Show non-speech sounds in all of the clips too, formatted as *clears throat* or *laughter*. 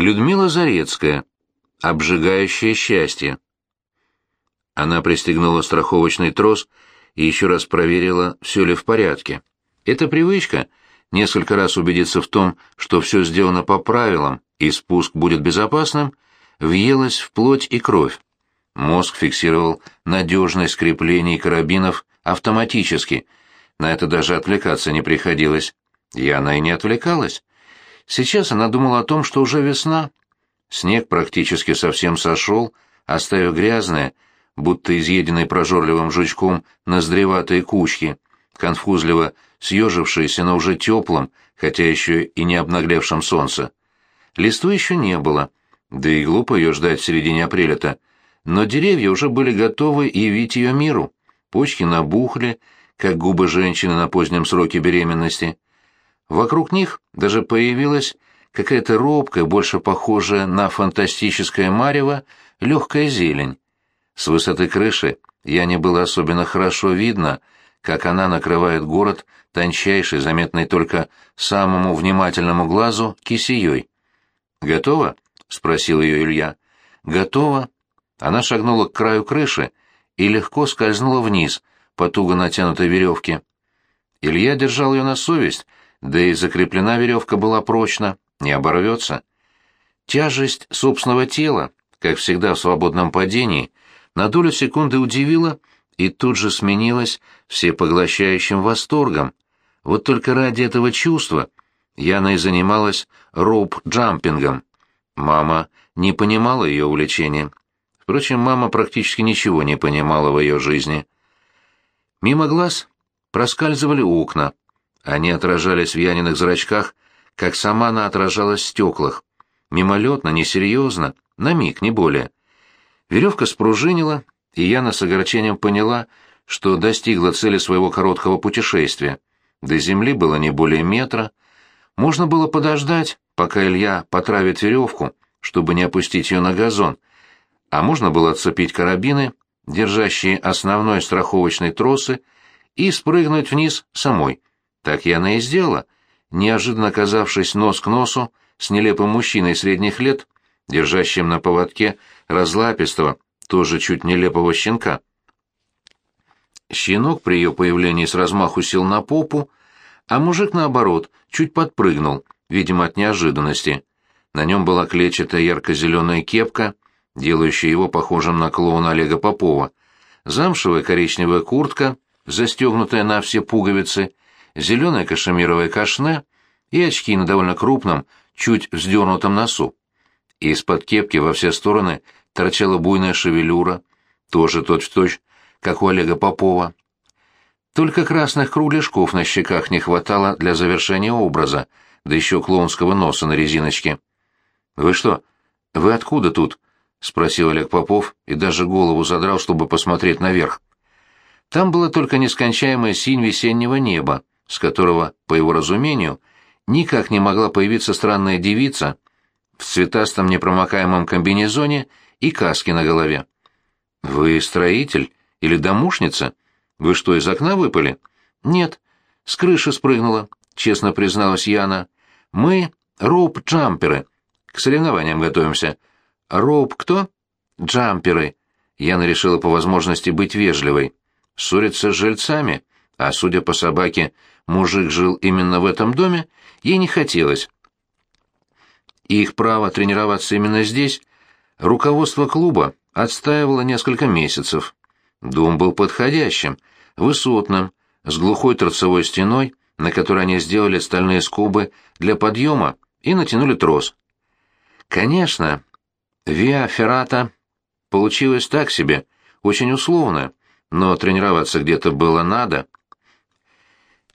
Людмила Зарецкая. Обжигающее счастье. Она пристегнула страховочный трос и еще раз проверила, все ли в порядке. Эта привычка — несколько раз убедиться в том, что все сделано по правилам и спуск будет безопасным, въелась в плоть и кровь. Мозг фиксировал надежность креплений карабинов автоматически. На это даже отвлекаться не приходилось. И она и не отвлекалась. Сейчас она думала о том, что уже весна. Снег практически совсем сошел, оставив грязное, будто изъеденные прожорливым жучком ноздреватые кучки, конфузливо съежившиеся на уже теплом, хотя еще и не обнаглевшем солнце. Листвы еще не было, да и глупо ее ждать в середине апреля-то, но деревья уже были готовы явить ее миру. Почки набухли, как губы женщины на позднем сроке беременности. Вокруг них даже появилась какая-то робкая, больше похожая на фантастическое марево, легкая зелень. С высоты крыши я не было особенно хорошо видно, как она накрывает город тончайшей, заметной только самому внимательному глазу, кисеей. «Готово?» — спросил ее Илья. «Готово». Она шагнула к краю крыши и легко скользнула вниз по туго натянутой веревке. Илья держал ее на совесть, да и закреплена веревка была прочно, не оборвется. Тяжесть собственного тела, как всегда в свободном падении, на долю секунды удивила и тут же сменилась всепоглощающим восторгом. Вот только ради этого чувства Яна и занималась роуп-джампингом. Мама не понимала ее увлечения. Впрочем, мама практически ничего не понимала в ее жизни. Мимо глаз проскальзывали окна. Они отражались в Яниных зрачках, как сама она отражалась в стеклах. Мимолетно, несерьезно, на миг, не более. Веревка спружинила, и Яна с огорчением поняла, что достигла цели своего короткого путешествия. До земли было не более метра. Можно было подождать, пока Илья потравит веревку, чтобы не опустить ее на газон, а можно было отцепить карабины, держащие основной страховочный тросы, и спрыгнуть вниз самой. Так я она и сделала, неожиданно оказавшись нос к носу с нелепым мужчиной средних лет, держащим на поводке разлапистого, тоже чуть нелепого щенка. Щенок при ее появлении с размаху сел на попу, а мужик, наоборот, чуть подпрыгнул, видимо, от неожиданности. На нем была клетчатая ярко-зеленая кепка, делающая его похожим на клоуна Олега Попова, замшевая коричневая куртка, застегнутая на все пуговицы, зеленое кашемировое кашне и очки на довольно крупном, чуть вздернутом носу. Из-под кепки во все стороны торчала буйная шевелюра, тоже точь-в-точь, -точь, как у Олега Попова. Только красных кругляшков на щеках не хватало для завершения образа, да еще клоунского носа на резиночке. «Вы что? Вы откуда тут?» — спросил Олег Попов и даже голову задрал, чтобы посмотреть наверх. Там было только нескончаемая синь весеннего неба, с которого, по его разумению, никак не могла появиться странная девица в цветастом непромокаемом комбинезоне и каске на голове. «Вы строитель или домушница? Вы что, из окна выпали?» «Нет, с крыши спрыгнула», — честно призналась Яна. «Мы роуп-джамперы, к соревнованиям готовимся. Роуп кто? Джамперы. Яна решила по возможности быть вежливой. Ссориться с жильцами, а судя по собаке, мужик жил именно в этом доме, ей не хотелось. их право тренироваться именно здесь руководство клуба отстаивало несколько месяцев. Дом был подходящим, высотным, с глухой торцевой стеной, на которой они сделали стальные скобы для подъема и натянули трос. Конечно, Виа Феррата получилось так себе, очень условно, но тренироваться где-то было надо.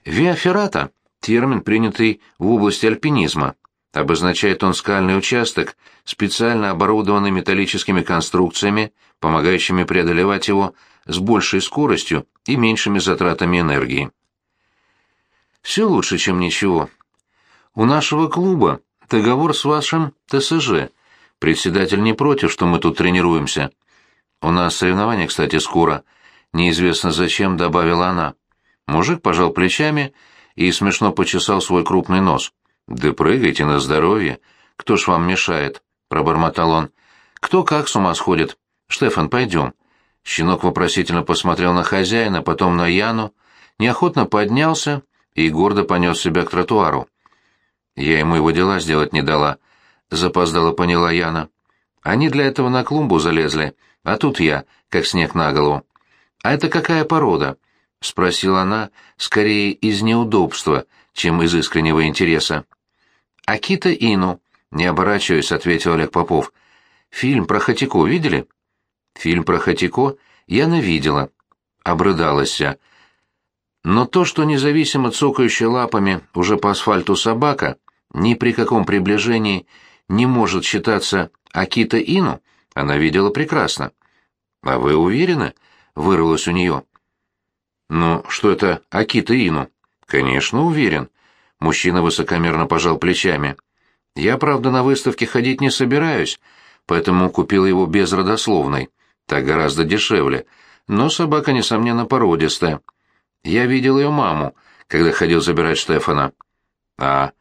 Виа Феррата — термин, принятый в области альпинизма. Обозначает он скальный участок, специально оборудованный металлическими конструкциями, помогающими преодолевать его с большей скоростью и меньшими затратами энергии. Все лучше, чем ничего. У нашего клуба Договор с вашим ТСЖ. Председатель не против, что мы тут тренируемся. У нас соревнования, кстати, скоро. Неизвестно зачем, добавила она. Мужик пожал плечами и смешно почесал свой крупный нос. Да прыгайте на здоровье. кто ж вам мешает?» — пробормотал он. «Кто как с ума сходит? Штефан, пойдем». Щенок вопросительно посмотрел на хозяина, потом на Яну, неохотно поднялся и гордо понес себя к тротуару. Я ему его дела сделать не дала, запоздала поняла Яна. Они для этого на клумбу залезли, а тут я, как снег на голову. «А это какая порода?» — спросила она, скорее из неудобства, чем из искреннего интереса. «Акита Ину», — не оборачиваясь, ответил Олег Попов. «Фильм про Хатико видели?» Фильм про Хатико Яна видела. Обрыдалась я. Но то, что независимо цокающая лапами уже по асфальту собака, ни при каком приближении не может считаться Акита Ину, она видела прекрасно. «А вы уверены?» — вырвалось у нее. «Ну, что это Акита Ину?» «Конечно, уверен». Мужчина высокомерно пожал плечами. «Я, правда, на выставке ходить не собираюсь, поэтому купил его безродословной. Так гораздо дешевле. Но собака, несомненно, породистая. Я видел ее маму, когда ходил забирать Штефана. А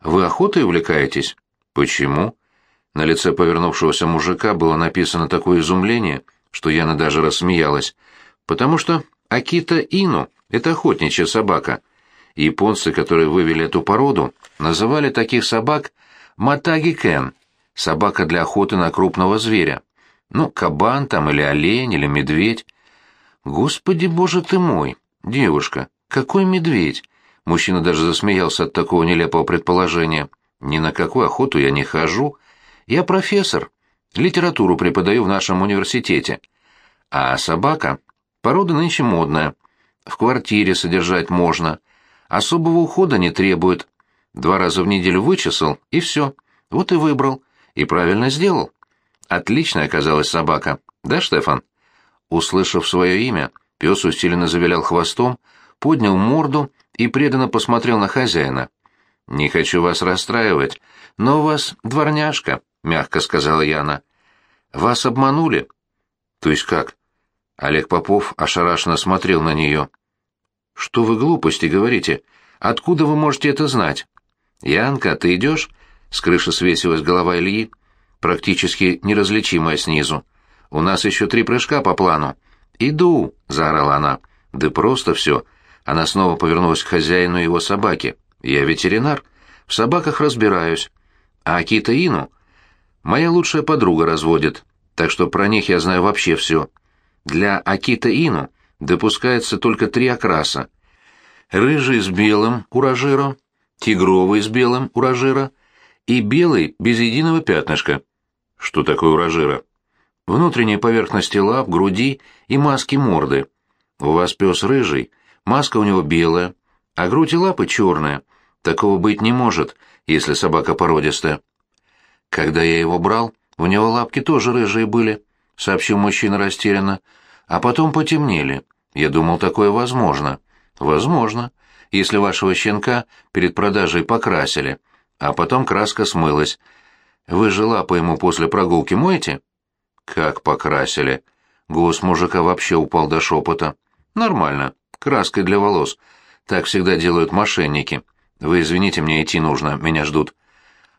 вы охотой увлекаетесь? Почему? На лице повернувшегося мужика было написано такое изумление, что Яна даже рассмеялась. Потому что Акита Ину — это охотничья собака. Японцы, которые вывели эту породу, называли таких собак матаги кен — собака для охоты на крупного зверя. Ну, кабан там или олень, или медведь. Господи, боже ты мой, девушка, какой медведь? Мужчина даже засмеялся от такого нелепого предположения. Ни на какую охоту я не хожу. Я профессор. Литературу преподаю в нашем университете. А собака — порода нынче модная. В квартире содержать можно. Особого ухода не требует. Два раза в неделю вычесал, и все. Вот и выбрал. И правильно сделал. Отличная оказалась собака. Да, Штефан? Услышав свое имя, пес усиленно завилял хвостом, поднял морду и преданно посмотрел на хозяина. «Не хочу вас расстраивать, но у вас дворняжка», — мягко сказала Яна. «Вас обманули?» «То есть как?» Олег Попов ошарашенно смотрел на нее. «Что вы глупости говорите? Откуда вы можете это знать?» «Янка, ты идешь?» С крыши свесилась голова Ильи, практически неразличимая снизу. «У нас еще три прыжка по плану». «Иду!» — заорала она. «Да просто все». Она снова повернулась к хозяину его собаки. «Я ветеринар. В собаках разбираюсь. А Акита Ину моя лучшая подруга разводит, так что про них я знаю вообще все. Для Акита Ину допускается только три окраса. Рыжий с белым уражиро, тигровый с белым уражиро и белый без единого пятнышка. Что такое уражира? Внутренние поверхности лап, груди и маски морды. У вас пес рыжий, маска у него белая, а грудь и лапы черная. Такого быть не может, если собака породистая. Когда я его брал, у него лапки тоже рыжие были, сообщил мужчина растерянно, а потом потемнели. Я думал, такое возможно. Возможно, если вашего щенка перед продажей покрасили, а потом краска смылась, вы же лапы ему после прогулки моете? Как покрасили. Голос мужика вообще упал до шепота. Нормально. Краской для волос. Так всегда делают мошенники. Вы извините, мне идти нужно, меня ждут.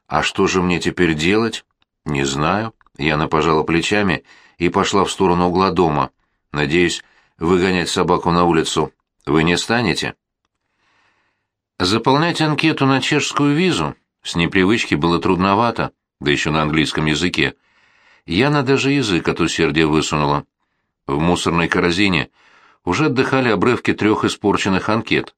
А что же мне теперь делать? Не знаю. Яна пожала плечами и пошла в сторону угла дома. Надеюсь, выгонять собаку на улицу вы не станете? Заполнять анкету на чешскую визу с непривычки было трудновато да еще на английском языке. Яна даже язык от усердия высунула. В мусорной корзине уже отдыхали обрывки трех испорченных анкет.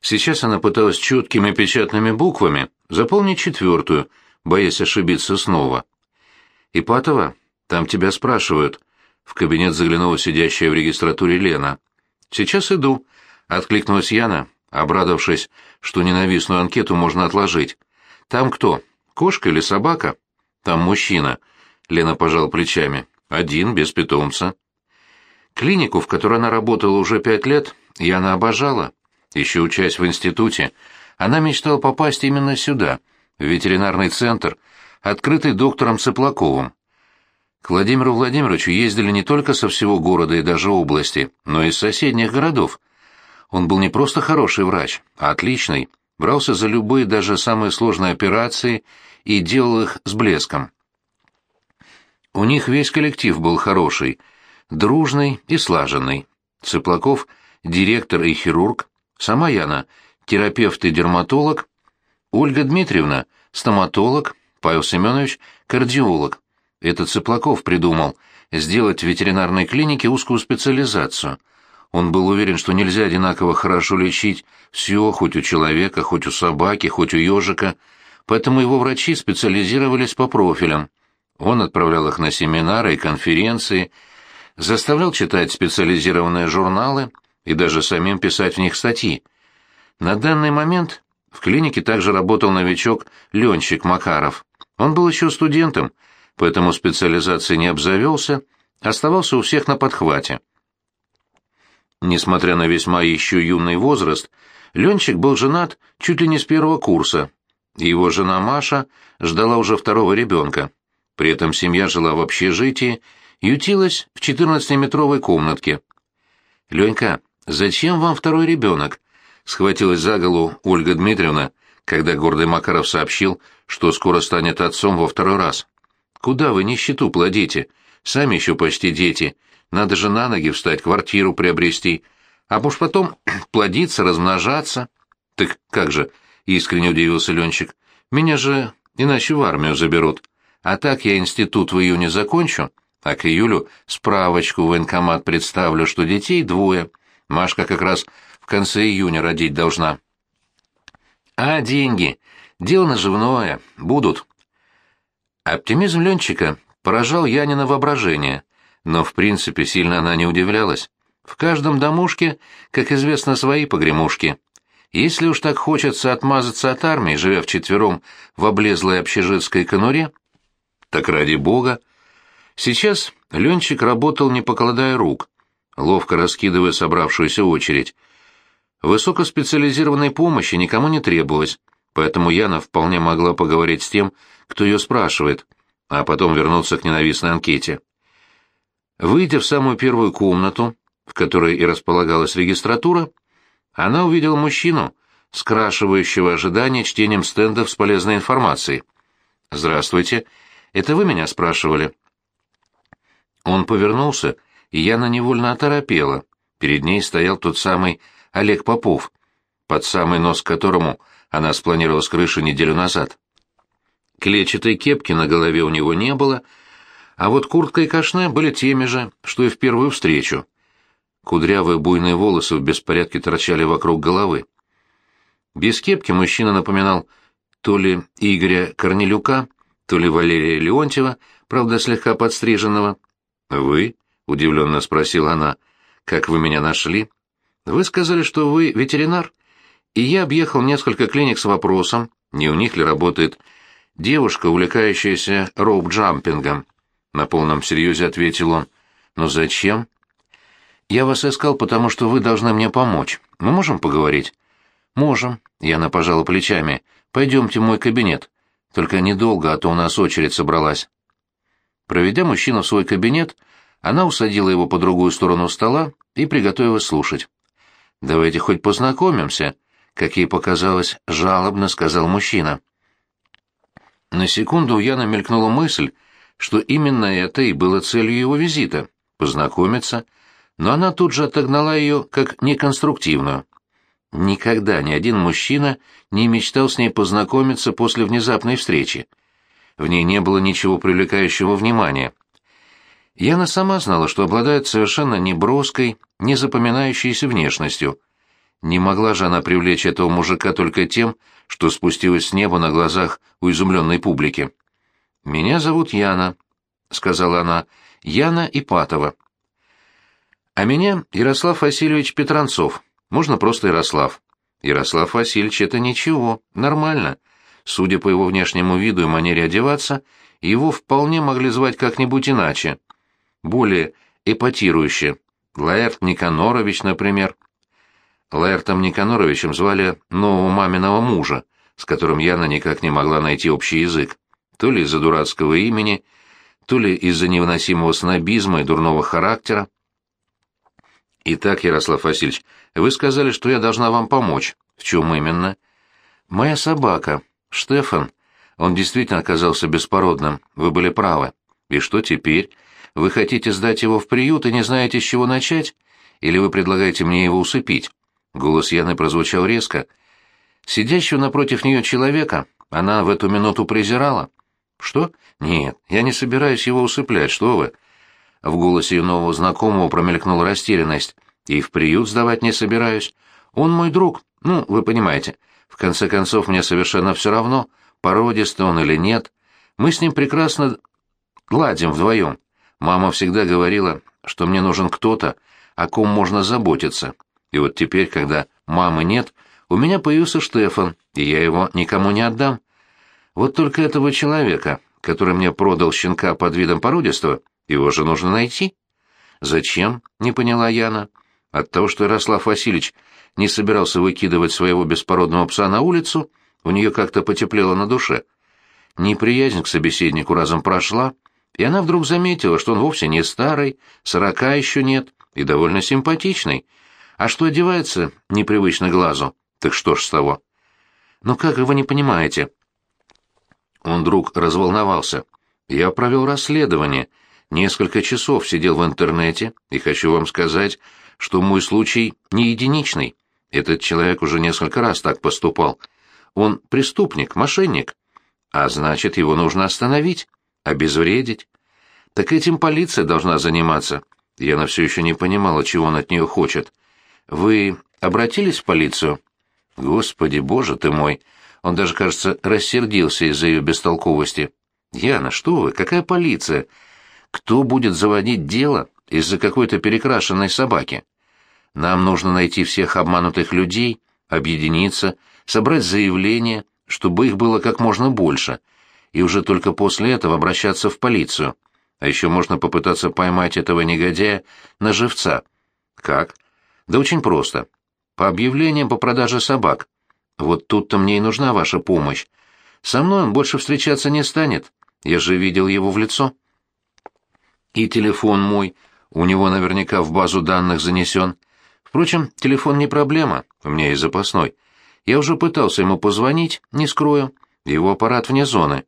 Сейчас она пыталась четкими печатными буквами заполнить четвертую, боясь ошибиться снова. «Ипатова, там тебя спрашивают». В кабинет заглянула сидящая в регистратуре Лена. «Сейчас иду», — откликнулась Яна, обрадовавшись, что ненавистную анкету можно отложить. «Там кто?» Кошка или собака? Там мужчина. Лена пожал плечами. Один, без питомца. Клинику, в которой она работала уже пять лет, Яна обожала. Еще учась в институте, она мечтала попасть именно сюда, в ветеринарный центр, открытый доктором Цыплаковым. К Владимиру Владимировичу ездили не только со всего города и даже области, но и из соседних городов. Он был не просто хороший врач, а отличный, брался за любые, даже самые сложные операции и делал их с блеском. У них весь коллектив был хороший, дружный и слаженный. Цыплаков — директор и хирург, сама Яна — терапевт и дерматолог, Ольга Дмитриевна — стоматолог, Павел Семенович — кардиолог. Это Цыплаков придумал сделать в ветеринарной клинике узкую специализацию. Он был уверен, что нельзя одинаково хорошо лечить все, хоть у человека, хоть у собаки, хоть у ежика, поэтому его врачи специализировались по профилям. Он отправлял их на семинары и конференции, заставлял читать специализированные журналы и даже самим писать в них статьи. На данный момент в клинике также работал новичок Ленщик Макаров. Он был еще студентом, поэтому специализации не обзавелся, оставался у всех на подхвате. Несмотря на весьма еще юный возраст, Ленчик был женат чуть ли не с первого курса. Его жена Маша ждала уже второго ребенка. При этом семья жила в общежитии, ютилась в 14-метровой комнатке. «Ленька, зачем вам второй ребенок?» — схватилась за голову Ольга Дмитриевна, когда гордый Макаров сообщил, что скоро станет отцом во второй раз. «Куда вы нищету плодите? Сами еще почти дети. Надо же на ноги встать, квартиру приобрести. А уж потом *clears throat* плодиться, размножаться». «Так как же?» — искренне удивился Ленчик. «Меня же иначе в армию заберут. А так я институт в июне закончу, а к июлю справочку в военкомат представлю, что детей двое. Машка как раз в конце июня родить должна». «А деньги? Дело наживное. Будут». Оптимизм Ленчика поражал Янина воображение, но в принципе сильно она не удивлялась. В каждом домушке, как известно, свои погремушки. Если уж так хочется отмазаться от армии, живя вчетвером в облезлой общежитской конуре, так ради бога. Сейчас Ленчик работал, не покладая рук, ловко раскидывая собравшуюся очередь. Высокоспециализированной помощи никому не требовалось, поэтому Яна вполне могла поговорить с тем, кто ее спрашивает, а потом вернуться к ненавистной анкете. Выйдя в самую первую комнату, в которой и располагалась регистратура, она увидела мужчину, скрашивающего ожидание чтением стендов с полезной информацией. «Здравствуйте. Это вы меня спрашивали?» Он повернулся, и Яна невольно оторопела. Перед ней стоял тот самый Олег Попов, под самый нос которому она спланировала с крыши неделю назад. Клетчатой кепки на голове у него не было, а вот куртка и кашне были теми же, что и в первую встречу. Кудрявые буйные волосы в беспорядке торчали вокруг головы. Без кепки мужчина напоминал то ли Игоря Корнелюка, то ли Валерия Леонтьева, правда, слегка подстриженного. «Вы?» — удивленно спросила она. «Как вы меня нашли?» «Вы сказали, что вы ветеринар, и я объехал несколько клиник с вопросом, не у них ли работает девушка, увлекающаяся роуп-джампингом». На полном серьезе ответил он. «Но зачем?» «Я вас искал, потому что вы должны мне помочь. Мы можем поговорить?» «Можем», — Яна пожала плечами. «Пойдемте в мой кабинет. Только недолго, а то у нас очередь собралась». Проведя мужчину в свой кабинет, она усадила его по другую сторону стола и приготовилась слушать. «Давайте хоть познакомимся», — как ей показалось, жалобно сказал мужчина. На секунду у Яна мелькнула мысль, что именно это и было целью его визита — познакомиться — но она тут же отогнала ее как неконструктивную. Никогда ни один мужчина не мечтал с ней познакомиться после внезапной встречи. В ней не было ничего привлекающего внимания. Яна сама знала, что обладает совершенно неброской, незапоминающейся внешностью. Не могла же она привлечь этого мужика только тем, что спустилась с неба на глазах у изумленной публики. «Меня зовут Яна», — сказала она, — «Яна Ипатова». А меня Ярослав Васильевич Петранцов. Можно просто Ярослав. Ярослав Васильевич — это ничего, нормально. Судя по его внешнему виду и манере одеваться, его вполне могли звать как-нибудь иначе. Более эпатирующе. Лаэрт Никанорович, например. Лаэртом Никаноровичем звали нового маминого мужа, с которым Яна никак не могла найти общий язык. То ли из-за дурацкого имени, то ли из-за невыносимого снобизма и дурного характера. Итак, Ярослав Васильевич, вы сказали, что я должна вам помочь. В чем именно? Моя собака, Штефан, Он действительно оказался беспородным, вы были правы. И что теперь? Вы хотите сдать его в приют и не знаете, с чего начать? Или вы предлагаете мне его усыпить?» Голос Яны прозвучал резко. Сидящего напротив нее человека она в эту минуту презирала. «Что? Нет, я не собираюсь его усыплять, что вы?» В голосе ее нового знакомого промелькнула растерянность. «И в приют сдавать не собираюсь. Он мой друг, ну, вы понимаете. В конце концов, мне совершенно все равно, породистый он или нет. Мы с ним прекрасно ладим вдвоем. Мама всегда говорила, что мне нужен кто-то, о ком можно заботиться. И вот теперь, когда мамы нет, у меня появился Штефан, и я его никому не отдам. Вот только этого человека, который мне продал щенка под видом породистого, его же нужно найти. Зачем? Не поняла Яна. От того, что Ярослав Васильевич не собирался выкидывать своего беспородного пса на улицу, у нее как-то потеплело на душе. Неприязнь к собеседнику разом прошла, и она вдруг заметила, что он вовсе не старый, сорока еще нет, и довольно симпатичный. А что одевается непривычно глазу, так что ж с того? Ну как вы не понимаете? Он вдруг разволновался. Я провел расследование, несколько часов сидел в интернете, и хочу вам сказать, что мой случай не единичный. Этот человек уже несколько раз так поступал. Он преступник, мошенник. А значит, его нужно остановить, обезвредить. Так этим полиция должна заниматься. Яна все еще не понимала, чего он от нее хочет. Вы обратились в полицию? Господи, боже ты мой! Он даже, кажется, рассердился из-за ее бестолковости. Яна, что вы, какая полиция? Кто будет заводить дело из-за какой-то перекрашенной собаки? Нам нужно найти всех обманутых людей, объединиться, собрать заявления, чтобы их было как можно больше, и уже только после этого обращаться в полицию. А еще можно попытаться поймать этого негодяя на живца. Как? Да очень просто. По объявлениям по продаже собак. Вот тут-то мне и нужна ваша помощь. Со мной он больше встречаться не станет. Я же видел его в лицо. И телефон мой, у него наверняка в базу данных занесен. Впрочем, телефон не проблема, у меня есть запасной. Я уже пытался ему позвонить, не скрою. Его аппарат вне зоны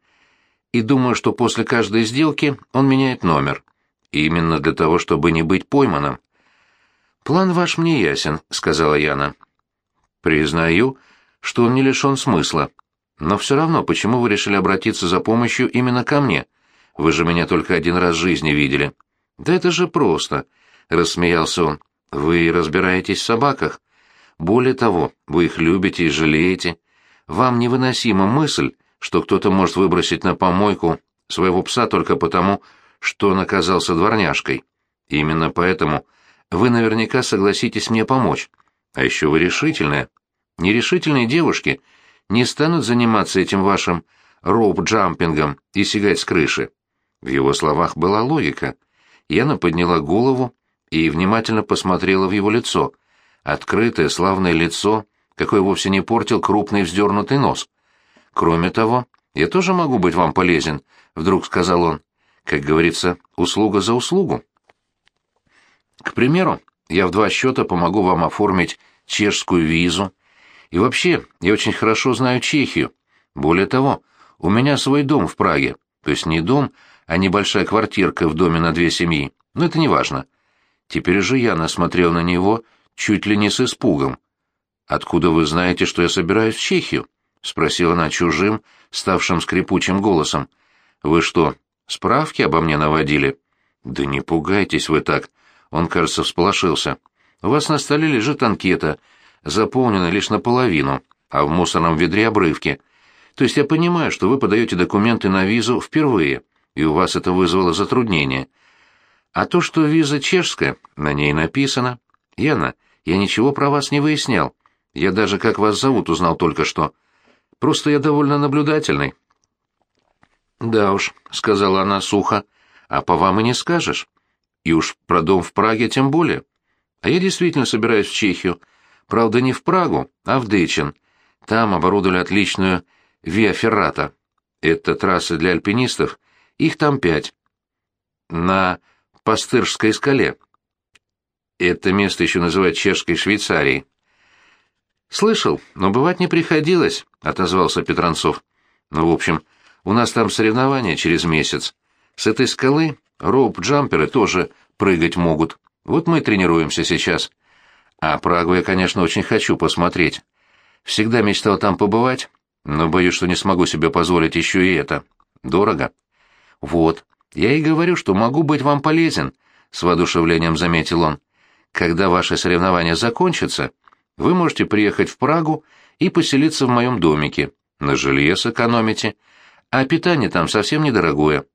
и думаю, что после каждой сделки он меняет номер. Именно для того, чтобы не быть пойманным. «План ваш мне ясен», — сказала Яна. «Признаю, что он не лишен смысла. Но все равно, почему вы решили обратиться за помощью именно ко мне? Вы же меня только один раз в жизни видели». «Да это же просто», — рассмеялся он. «Вы разбираетесь в собаках. Более того, вы их любите и жалеете. Вам невыносима мысль, что кто-то может выбросить на помойку своего пса только потому, что он оказался дворняжкой. Именно поэтому вы наверняка согласитесь мне помочь. А еще вы решительная. Нерешительные девушки не станут заниматься этим вашим роуп-джампингом и сигать с крыши. В его словах была логика. Яна подняла голову и внимательно посмотрела в его лицо. Открытое, славное лицо, какое вовсе не портил крупный вздернутый нос. Кроме того, я тоже могу быть вам полезен, вдруг сказал он. Как говорится, услуга за услугу. К примеру, я в два счета помогу вам оформить чешскую визу. И вообще, я очень хорошо знаю Чехию. Более того, у меня свой дом в Праге. То есть не дом, а небольшая квартирка в доме на две семьи. Но это не важно. Теперь же я насмотрел на него чуть ли не с испугом. «Откуда вы знаете, что я собираюсь в Чехию?» — спросила она чужим, ставшим скрипучим голосом. «Вы что, справки обо мне наводили?» «Да не пугайтесь вы так!» Он, кажется, всполошился. «У вас на столе лежит анкета, заполнена лишь наполовину, а в мусорном ведре обрывки. То есть я понимаю, что вы подаете документы на визу впервые, и у вас это вызвало затруднение. А то, что виза чешская, на ней написано. Яна, я ничего про вас не выяснял. Я даже как вас зовут узнал только что. Просто я довольно наблюдательный». «Да уж», — сказала она сухо, — «а по вам и не скажешь. И уж про дом в Праге тем более. А я действительно собираюсь в Чехию. Правда, не в Прагу, а в Дычин. Там оборудовали отличную Виа Феррата. Это трассы для альпинистов. Их там пять. На Пастырской скале. Это место еще называют чешской Швейцарией. «Слышал, но бывать не приходилось», — отозвался Петранцов. «Ну, в общем, У нас там соревнования через месяц. С этой скалы роуп-джамперы тоже прыгать могут. Вот мы тренируемся сейчас. А Прагу я, конечно, очень хочу посмотреть. Всегда мечтал там побывать, но боюсь, что не смогу себе позволить еще и это. Дорого. Вот. Я и говорю, что могу быть вам полезен, — с воодушевлением заметил он. Когда ваши соревнования закончатся, вы можете приехать в Прагу и поселиться в моем домике. На жилье сэкономите. А питание там совсем недорогое.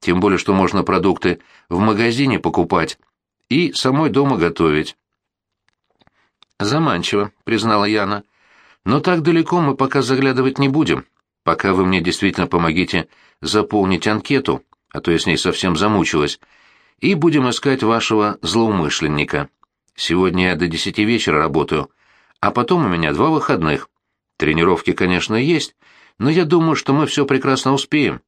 Тем более, что можно продукты в магазине покупать и самой дома готовить. «Заманчиво», — признала Яна. «Но так далеко мы пока заглядывать не будем, пока вы мне действительно помогите заполнить анкету, а то я с ней совсем замучилась, и будем искать вашего злоумышленника. Сегодня я до десяти вечера работаю, а потом у меня два выходных. Тренировки, конечно, есть, но я думаю, что мы все прекрасно успеем.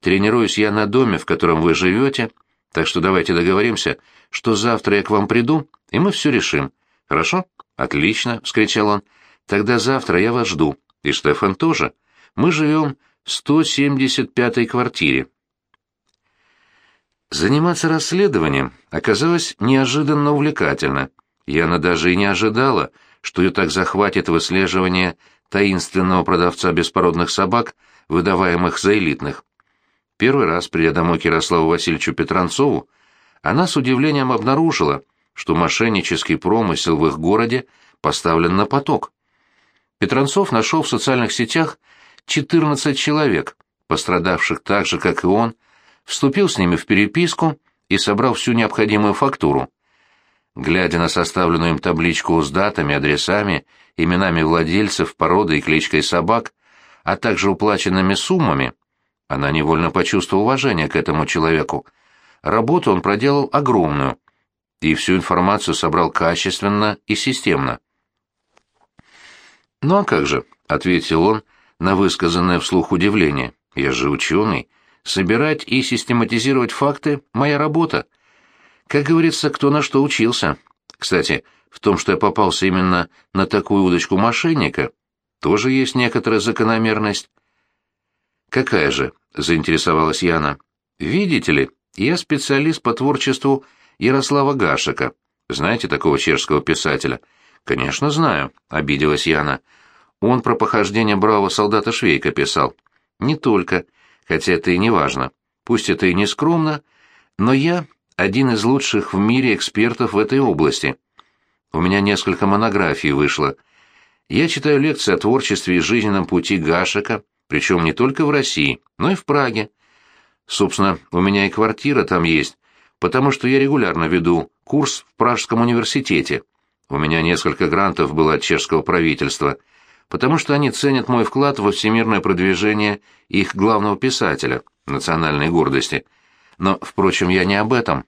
Тренируюсь я на доме, в котором вы живете, так что давайте договоримся, что завтра я к вам приду, и мы все решим. Хорошо? Отлично, — вскричал он. Тогда завтра я вас жду. И Штефан тоже. Мы живем в 175-й квартире. Заниматься расследованием оказалось неожиданно увлекательно. Яна даже и не ожидала, что ее так захватит выслеживание таинственного продавца беспородных собак, выдаваемых за элитных. Первый раз, придя домой к Ярославу Васильевичу Петранцову, она с удивлением обнаружила, что мошеннический промысел в их городе поставлен на поток. Петранцов нашел в социальных сетях 14 человек, пострадавших так же, как и он, вступил с ними в переписку и собрал всю необходимую фактуру. Глядя на составленную им табличку с датами, адресами, именами владельцев, породой и кличкой собак, а также уплаченными суммами, она невольно почувствовала уважение к этому человеку. Работу он проделал огромную, и всю информацию собрал качественно и системно. «Ну а как же?» — ответил он на высказанное вслух удивление. «Я же ученый. Собирать и систематизировать факты — моя работа. Как говорится, кто на что учился. Кстати, в том, что я попался именно на такую удочку мошенника, тоже есть некоторая закономерность. «Какая же?» — заинтересовалась Яна. «Видите ли, я специалист по творчеству Ярослава Гашика. Знаете такого чешского писателя?» «Конечно, знаю», — обиделась Яна. «Он про похождение бравого солдата Швейка писал». «Не только, хотя это и не важно. Пусть это и не скромно, но я один из лучших в мире экспертов в этой области. У меня несколько монографий вышло. Я читаю лекции о творчестве и жизненном пути Гашика, причем не только в России, но и в Праге. Собственно, у меня и квартира там есть, потому что я регулярно веду курс в Пражском университете. У меня несколько грантов было от чешского правительства, потому что они ценят мой вклад во всемирное продвижение их главного писателя, национальной гордости – но, впрочем, я не об этом.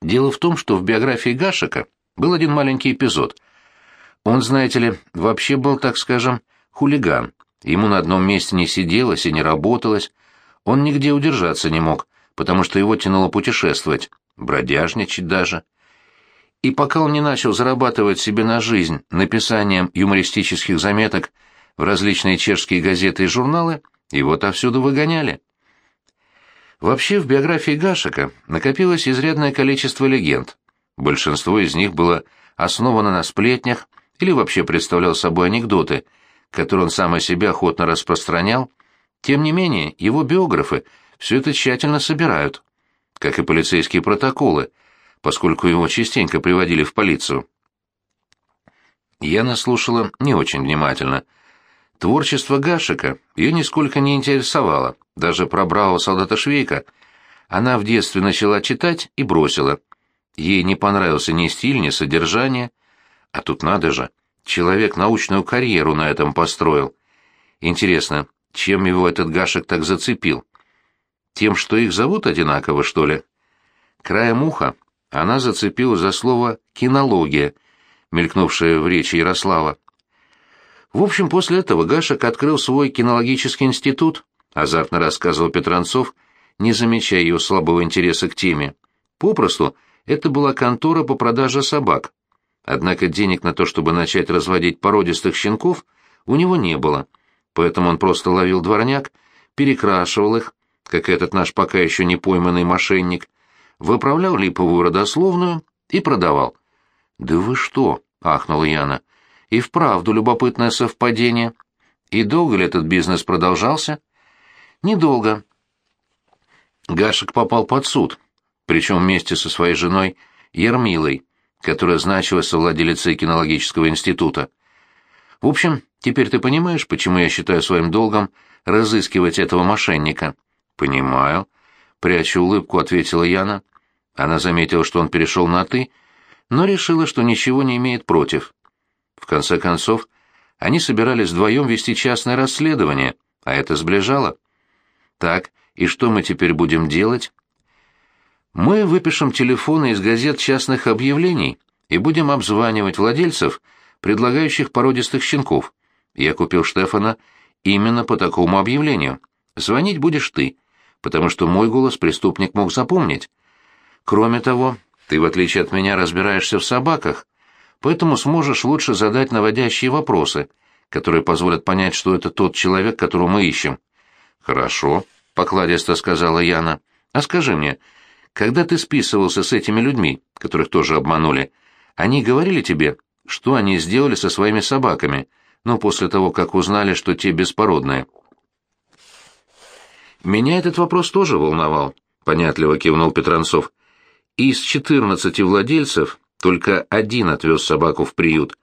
Дело в том, что в биографии Гашика был один маленький эпизод. Он, знаете ли, вообще был, так скажем, хулиган. Ему на одном месте не сиделось и не работалось. Он нигде удержаться не мог, потому что его тянуло путешествовать, бродяжничать даже. И пока он не начал зарабатывать себе на жизнь написанием юмористических заметок в различные чешские газеты и журналы, его отовсюду выгоняли. Вообще в биографии Гашика накопилось изрядное количество легенд. Большинство из них было основано на сплетнях или вообще представлял собой анекдоты, которые он сам о себе охотно распространял. Тем не менее, его биографы все это тщательно собирают, как и полицейские протоколы, поскольку его частенько приводили в полицию. Я наслушала не очень внимательно – Творчество Гашика ее нисколько не интересовало, даже про бравого солдата Швейка. Она в детстве начала читать и бросила. Ей не понравился ни стиль, ни содержание. А тут надо же, человек научную карьеру на этом построил. Интересно, чем его этот Гашек так зацепил? Тем, что их зовут одинаково, что ли? Краем уха она зацепила за слово «кинология», мелькнувшее в речи Ярослава. В общем, после этого Гашек открыл свой кинологический институт, азартно рассказывал Петранцов, не замечая ее слабого интереса к теме. Попросту, это была контора по продаже собак. Однако денег на то, чтобы начать разводить породистых щенков, у него не было, поэтому он просто ловил дворняк, перекрашивал их, как этот наш пока еще не пойманный мошенник, выправлял липовую родословную и продавал. «Да вы что?» — ахнула Яна. «И вправду любопытное совпадение. И долго ли этот бизнес продолжался?» «Недолго». Гашек попал под суд, причем вместе со своей женой Ермилой, которая значилась совладелицей кинологического института. В общем, теперь ты понимаешь, почему я считаю своим долгом разыскивать этого мошенника? Понимаю. Пряча улыбку, ответила Яна. Она заметила, что он перешел на «ты», но решила, что ничего не имеет против. В конце концов, они собирались вдвоем вести частное расследование, а это сближало. Так, и что мы теперь будем делать? Мы выпишем телефоны из газет частных объявлений и будем обзванивать владельцев, предлагающих породистых щенков. Я купил Штефана именно по такому объявлению. Звонить будешь ты, потому что мой голос преступник мог запомнить. Кроме того, ты, в отличие от меня, разбираешься в собаках, поэтому сможешь лучше задать наводящие вопросы, которые позволят понять, что это тот человек, которого мы ищем. Хорошо, покладисто сказала Яна. А скажи мне, когда ты списывался с этими людьми, которых тоже обманули, они говорили тебе, что они сделали со своими собаками, но после того, как узнали, что те беспородные? Меня этот вопрос тоже волновал, понятливо кивнул Петранцов. Из четырнадцати владельцев только один отвез собаку в приют.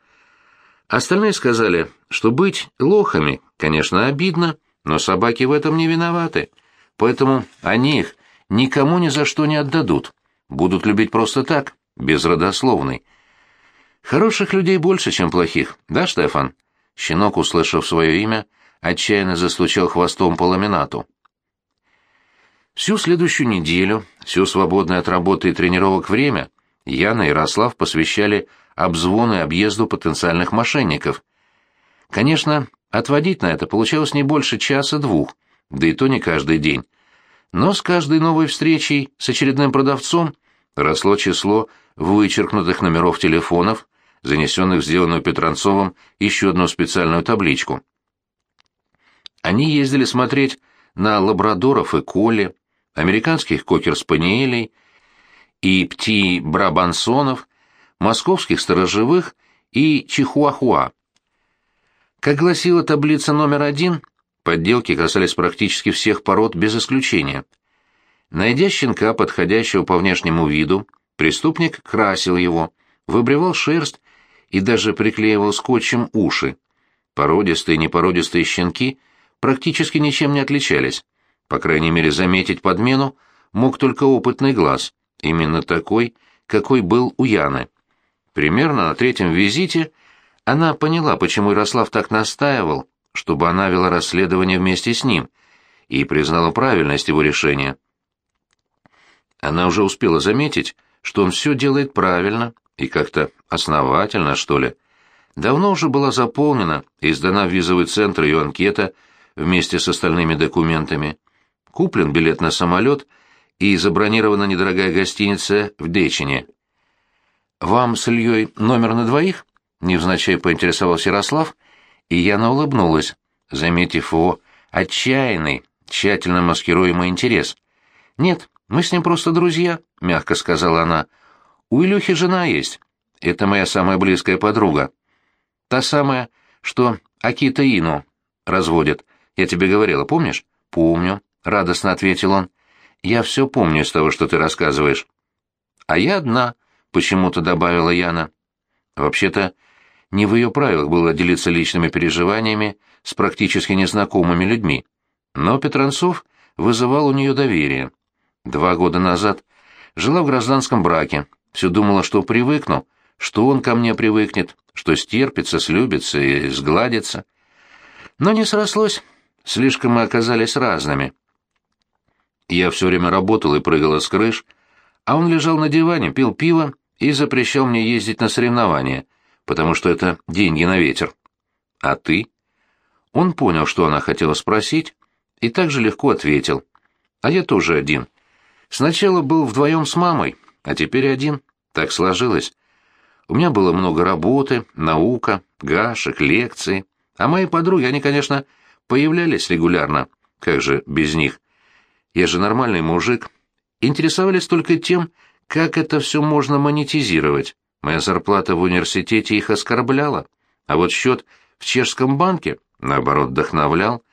Остальные сказали, что быть лохами, конечно, обидно, но собаки в этом не виноваты, поэтому они их никому ни за что не отдадут. Будут любить просто так, без родословной. Хороших людей больше, чем плохих, да, Штефан? Щенок, услышав свое имя, отчаянно застучал хвостом по ламинату. Всю следующую неделю, все свободное от работы и тренировок время, Яна и Ярослав посвящали обзвону и объезду потенциальных мошенников. Конечно, отводить на это получалось не больше часа-двух, да и то не каждый день. Но с каждой новой встречей с очередным продавцом росло число вычеркнутых номеров телефонов, занесенных в сделанную Петранцовым еще одну специальную табличку. Они ездили смотреть на лабрадоров и коли, американских кокер-спаниелей и пти-брабансонов, московских сторожевых и чихуахуа. Как гласила таблица номер один, Подделки касались практически всех пород без исключения. Найдя щенка, подходящего по внешнему виду, преступник красил его, выбривал шерсть и даже приклеивал скотчем уши. Породистые и непородистые щенки практически ничем не отличались. По крайней мере, заметить подмену мог только опытный глаз, именно такой, какой был у Яны. Примерно на третьем визите она поняла, почему Ярослав так настаивал, чтобы она вела расследование вместе с ним, и признала правильность его решения. Она уже успела заметить, что он все делает правильно и как-то основательно, что ли. Давно уже была заполнена и сдана в визовый центр ее анкета вместе с остальными документами. Куплен билет на самолет и забронирована недорогая гостиница в Дечине. «Вам с Ильей номер на двоих?» — невзначай поинтересовался Ярослав — и Яна улыбнулась, заметив его отчаянный, тщательно маскируемый интерес. «Нет, мы с ним просто друзья», — мягко сказала она. «У Илюхи жена есть. Это моя самая близкая подруга. Та самая, что Акита Ину разводит. Я тебе говорила, помнишь?» «Помню», — радостно ответил он. «Я все помню из того, что ты рассказываешь». «А я одна», — почему-то добавила Яна. «Вообще-то, не в ее правилах было делиться личными переживаниями с практически незнакомыми людьми. Но Петранцов вызывал у нее доверие. Два года назад жила в гражданском браке, все думала, что привыкну, что он ко мне привыкнет, что стерпится, слюбится и сгладится. Но не срослось, слишком мы оказались разными. Я все время работал и прыгала с крыш, а он лежал на диване, пил пиво и запрещал мне ездить на соревнования — потому что это деньги на ветер. А ты? Он понял, что она хотела спросить, и так же легко ответил. А я тоже один. Сначала был вдвоем с мамой, а теперь один. Так сложилось. У меня было много работы, наука, гашек, лекции. А мои подруги, они, конечно, появлялись регулярно, Как же без них? Я же нормальный мужик. Интересовались только тем, как это все можно монетизировать. Моя зарплата в университете их оскорбляла, а вот счет в чешском банке, наоборот, вдохновлял.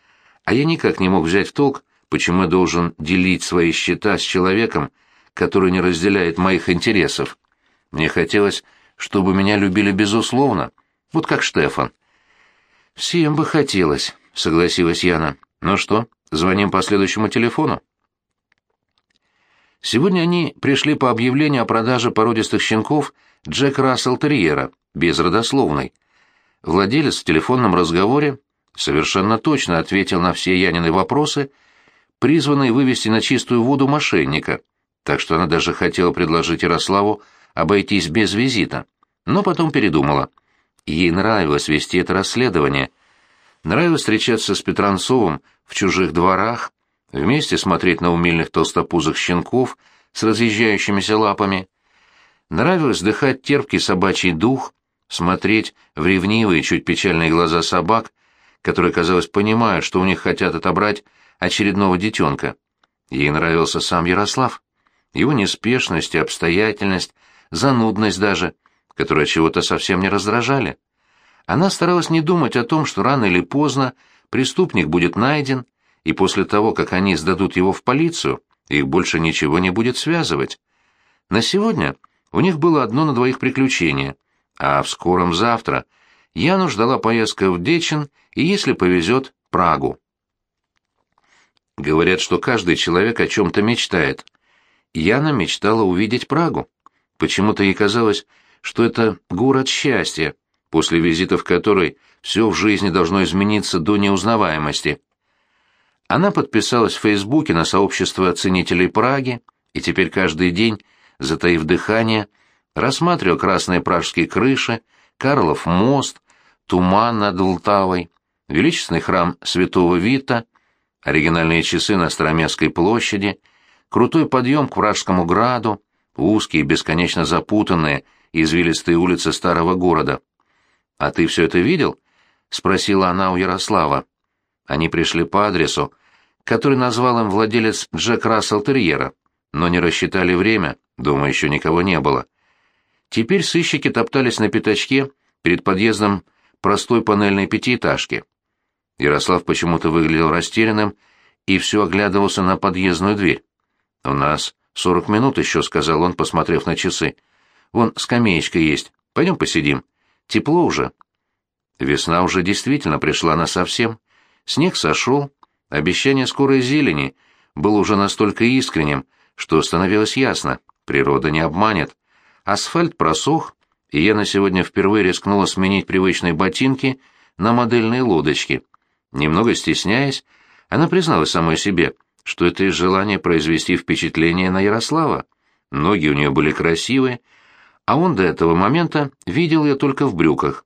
А я никак не мог взять в толк, почему я должен делить свои счета с человеком, который не разделяет моих интересов. Мне хотелось, чтобы меня любили безусловно, вот как Штефан. «Всем бы хотелось», — согласилась Яна. «Ну что, звоним по следующему телефону?» Сегодня они пришли по объявлению о продаже породистых щенков Джек Рассел Терьера, безродословный. Владелец в телефонном разговоре совершенно точно ответил на все Янины вопросы, призванные вывести на чистую воду мошенника, так что она даже хотела предложить Ярославу обойтись без визита, но потом передумала. Ей нравилось вести это расследование, нравилось встречаться с Петранцовым в чужих дворах, вместе смотреть на умильных толстопузых щенков с разъезжающимися лапами. Нравилось вдыхать терпкий собачий дух, смотреть в ревнивые, чуть печальные глаза собак, которые, казалось, понимают, что у них хотят отобрать очередного детенка. Ей нравился сам Ярослав. Его неспешность и обстоятельность, занудность даже, которые чего-то совсем не раздражали. Она старалась не думать о том, что рано или поздно преступник будет найден, и после того, как они сдадут его в полицию, их больше ничего не будет связывать. На сегодня у них было одно на двоих приключение, а в скором завтра Яну ждала поездка в Дечен и, если повезет, Прагу. Говорят, что каждый человек о чем-то мечтает. Яна мечтала увидеть Прагу. Почему-то ей казалось, что это город счастья, после визита в который все в жизни должно измениться до неузнаваемости. Она подписалась в Фейсбуке на сообщество ценителей Праги и теперь каждый день, затаив дыхание, рассматривал красные пражские крыши, Карлов мост, туман над Лтавой, величественный храм святого Вита, оригинальные часы на Староместской площади, крутой подъем к Пражскому граду, узкие, бесконечно запутанные, извилистые улицы старого города. «А ты все это видел?» — спросила она у Ярослава. Они пришли по адресу, который назвал им владелец Джек Рассел Терьера, но не рассчитали время, дома еще никого не было. Теперь сыщики топтались на пятачке перед подъездом простой панельной пятиэтажки. Ярослав почему-то выглядел растерянным и все оглядывался на подъездную дверь. «У нас сорок минут еще», — сказал он, посмотрев на часы. «Вон скамеечка есть. Пойдем посидим. Тепло уже». Весна уже действительно пришла на совсем. Снег сошел, обещание скорой зелени было уже настолько искренним, что становилось ясно, природа не обманет. Асфальт просох, и я на сегодня впервые рискнула сменить привычные ботинки на модельные лодочки. Немного стесняясь, она призналась самой себе, что это из желания произвести впечатление на Ярослава. Ноги у нее были красивые, а он до этого момента видел ее только в брюках.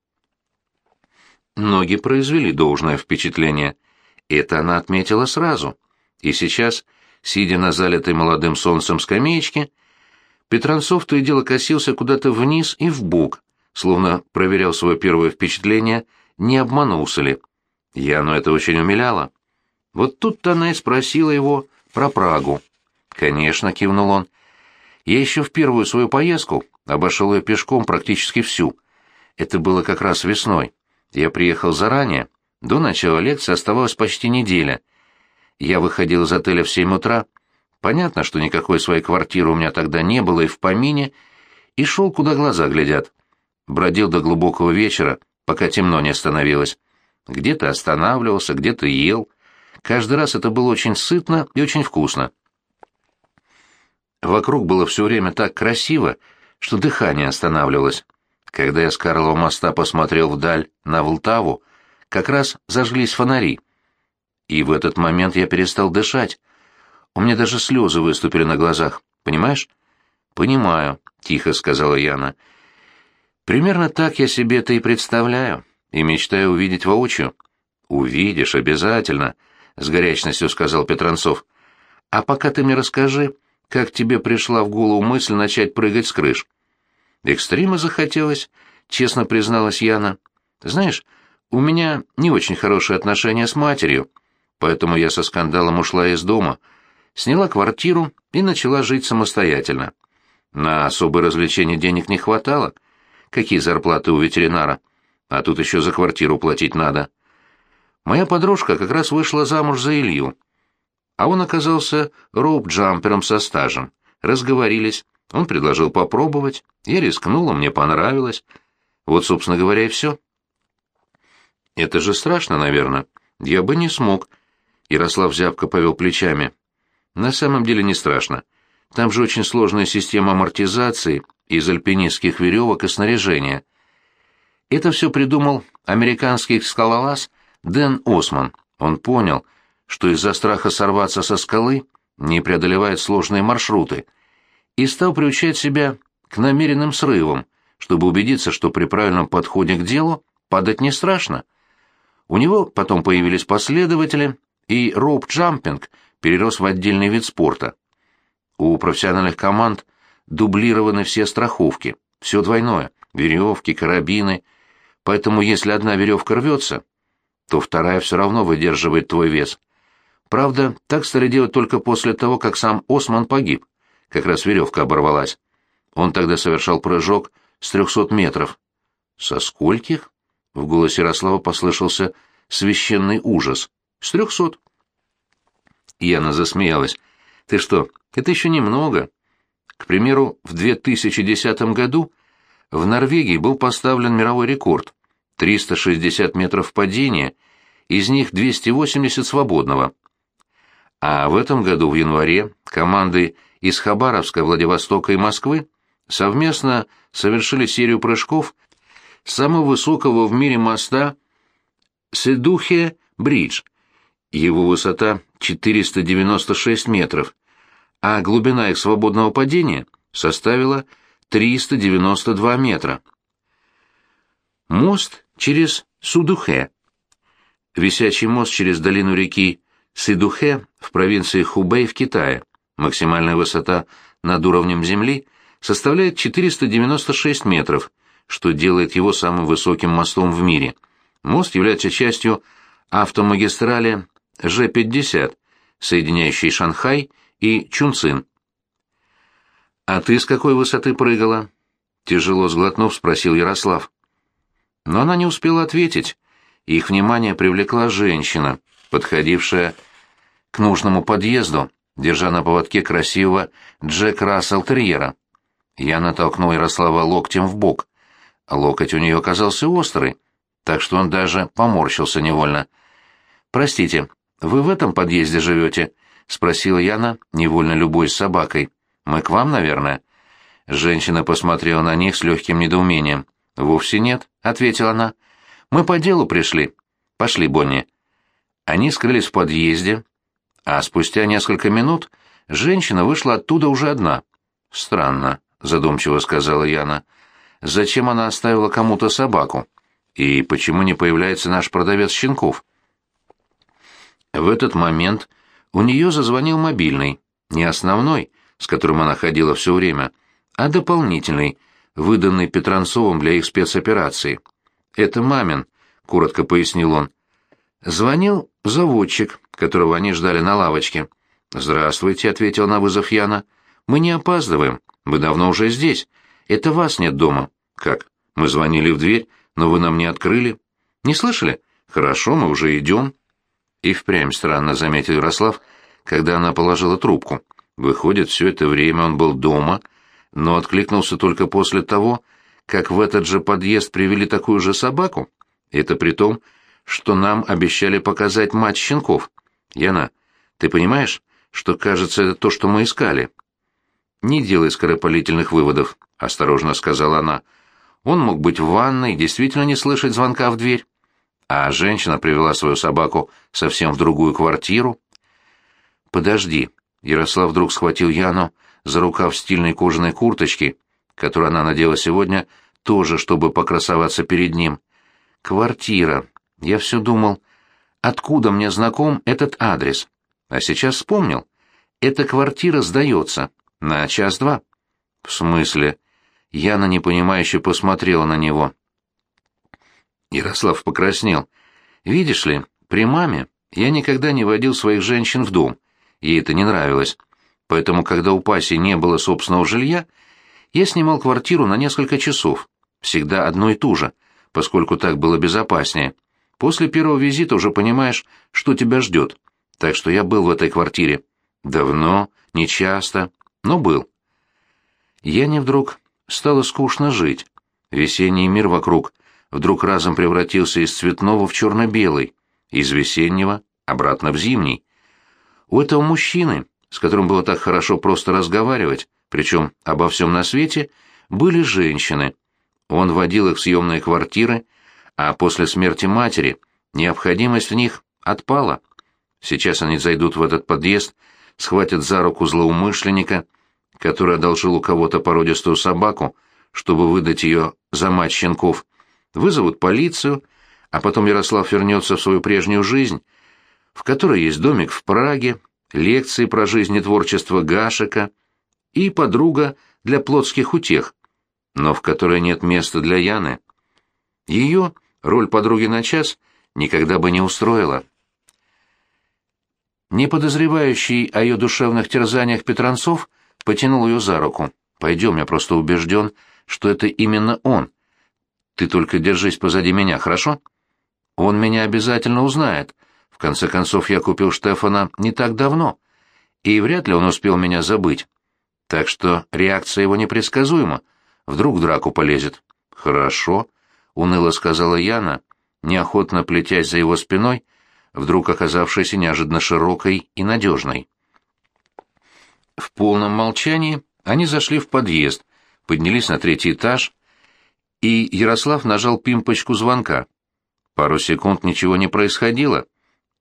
Ноги произвели должное впечатление. Это она отметила сразу. И сейчас, сидя на залитой молодым солнцем скамеечке, Петранцов то и дело косился куда-то вниз и в бок, словно проверял свое первое впечатление, не обманулся ли. Яну это очень умиляло. Вот тут-то она и спросила его про Прагу. «Конечно», — кивнул он. «Я еще в первую свою поездку обошел ее пешком практически всю. Это было как раз весной. Я приехал заранее. До начала лекции оставалась почти неделя. Я выходил из отеля в семь утра. Понятно, что никакой своей квартиры у меня тогда не было и в помине, и шел, куда глаза глядят. Бродил до глубокого вечера, пока темно не остановилось. Где-то останавливался, где-то ел. Каждый раз это было очень сытно и очень вкусно. Вокруг было все время так красиво, что дыхание останавливалось. Когда я с Карлова моста посмотрел вдаль, на Волтаву, как раз зажглись фонари. И в этот момент я перестал дышать. У меня даже слезы выступили на глазах, понимаешь? «Понимаю», — тихо сказала Яна. «Примерно так я себе это и представляю, и мечтаю увидеть воочию». «Увидишь, обязательно», — с горячностью сказал Петранцов. «А пока ты мне расскажи, как тебе пришла в голову мысль начать прыгать с крыш?» Экстрима захотелось, честно призналась Яна. Знаешь, у меня не очень хорошие отношения с матерью. поэтому я со скандалом ушла из дома, сняла квартиру и начала жить самостоятельно. На особые развлечения денег не хватало. Какие зарплаты у ветеринара? А тут еще за квартиру платить надо. Моя подружка как раз вышла замуж за Илью. А он оказался роуп-джампером со стажем. Разговорились, он предложил попробовать, я рискнула, мне понравилось. Вот, собственно говоря, и все. Это же страшно, наверное. Я бы не смог. Ярослав зябко повел плечами. На самом деле не страшно. Там же очень сложная система амортизации из альпинистских веревок и снаряжения. Это все придумал американский скалолаз Дэн Осман. Он понял, что из-за страха сорваться со скалы не преодолевает сложные маршруты — и стал приучать себя к намеренным срывам, чтобы убедиться, что при правильном подходе к делу падать не страшно. У него потом появились последователи, и роуп-джампинг перерос в отдельный вид спорта. У профессиональных команд дублированы все страховки, все двойное, веревки, карабины, поэтому если одна веревка рвется, то вторая все равно выдерживает твой вес. Правда, так стали делать только после того, как сам Осман погиб как раз веревка оборвалась. Он тогда совершал прыжок с трехсот метров. «Со скольких?» — в голосе Ярослава послышался священный ужас. «С трехсот». Яна засмеялась. «Ты что, это еще немного. К примеру, в 2010 году в Норвегии был поставлен мировой рекорд — 360 метров падения, из них 280 свободного. А в этом году, в январе, команды из Хабаровска, Владивостока и Москвы совместно совершили серию прыжков самого высокого в мире моста Седухе-Бридж. Его высота 496 метров, а глубина их свободного падения составила 392 метра. Мост через Судухе. Висячий мост через долину реки Сидухе в провинции Хубэй в Китае. Максимальная высота над уровнем земли составляет 496 метров, что делает его самым высоким мостом в мире. Мост является частью автомагистрали Ж-50, соединяющей Шанхай и Чунцин. «А ты с какой высоты прыгала?» Тяжело сглотнув, спросил Ярослав. Но она не успела ответить. Их внимание привлекла женщина, подходившая к нужному подъезду держа на поводке красивого Джек Рассел Терьера. Я натолкнул Ярослава локтем в бок. Локоть у нее оказался острый, так что он даже поморщился невольно. «Простите, вы в этом подъезде живете?» — спросила Яна, невольно любуясь собакой. «Мы к вам, наверное?» Женщина посмотрела на них с легким недоумением. «Вовсе нет», — ответила она. «Мы по делу пришли. Пошли, Бонни». Они скрылись в подъезде, а спустя несколько минут женщина вышла оттуда уже одна. «Странно», — задумчиво сказала Яна. «Зачем она оставила кому-то собаку? И почему не появляется наш продавец щенков?» В этот момент у нее зазвонил мобильный, не основной, с которым она ходила все время, а дополнительный, выданный Петранцовым для их спецоперации. «Это мамин», — коротко пояснил он. Звонил заводчик, которого они ждали на лавочке. «Здравствуйте», — ответил на вызов Яна. «Мы не опаздываем. Вы давно уже здесь. Это вас нет дома». «Как? Мы звонили в дверь, но вы нам не открыли». «Не слышали? Хорошо, мы уже идем». И впрямь странно заметил Ярослав, когда она положила трубку. Выходит, все это время он был дома, но откликнулся только после того, как в этот же подъезд привели такую же собаку. Это при том, что нам обещали показать мать щенков. Яна, ты понимаешь, что, кажется, это то, что мы искали?» «Не делай скоропалительных выводов», — осторожно сказала она. «Он мог быть в ванной и действительно не слышать звонка в дверь. А женщина привела свою собаку совсем в другую квартиру». «Подожди», — Ярослав вдруг схватил Яну за рукав стильной кожаной курточки, которую она надела сегодня, тоже чтобы покрасоваться перед ним. «Квартира. Я все думал, откуда мне знаком этот адрес. А сейчас вспомнил. Эта квартира сдается. На час-два. В смысле? Яна непонимающе посмотрела на него. Ярослав покраснел. Видишь ли, при маме я никогда не водил своих женщин в дом, ей это не нравилось. Поэтому, когда у Паси не было собственного жилья, я снимал квартиру на несколько часов, всегда одну и ту же, поскольку так было безопаснее. После первого визита уже понимаешь, что тебя ждет. Так что я был в этой квартире. Давно, нечасто, но был. Яне вдруг стало скучно жить. Весенний мир вокруг вдруг разом превратился из цветного в черно-белый, из весеннего обратно в зимний. У этого мужчины, с которым было так хорошо просто разговаривать, причем обо всем на свете, были женщины. Он водил их в съемные квартиры, а после смерти матери необходимость в них отпала. Сейчас они зайдут в этот подъезд, схватят за руку злоумышленника, который одолжил у кого-то породистую собаку, чтобы выдать ее за мать щенков, вызовут полицию, а потом Ярослав вернется в свою прежнюю жизнь, в которой есть домик в Праге, лекции про жизнь и творчество Гашека и подруга для плотских утех, но в которой нет места для Яны. Ее роль подруги на час никогда бы не устроила. Не подозревающий о ее душевных терзаниях Петранцов потянул ее за руку. «Пойдем, я просто убежден, что это именно он. Ты только держись позади меня, хорошо? Он меня обязательно узнает. В конце концов, я купил Штефана не так давно, и вряд ли он успел меня забыть. Так что реакция его непредсказуема. Вдруг в драку полезет». «Хорошо», — уныло сказала Яна, неохотно плетясь за его спиной, вдруг оказавшейся неожиданно широкой и надежной. В полном молчании они зашли в подъезд, поднялись на третий этаж, и Ярослав нажал пимпочку звонка. Пару секунд ничего не происходило.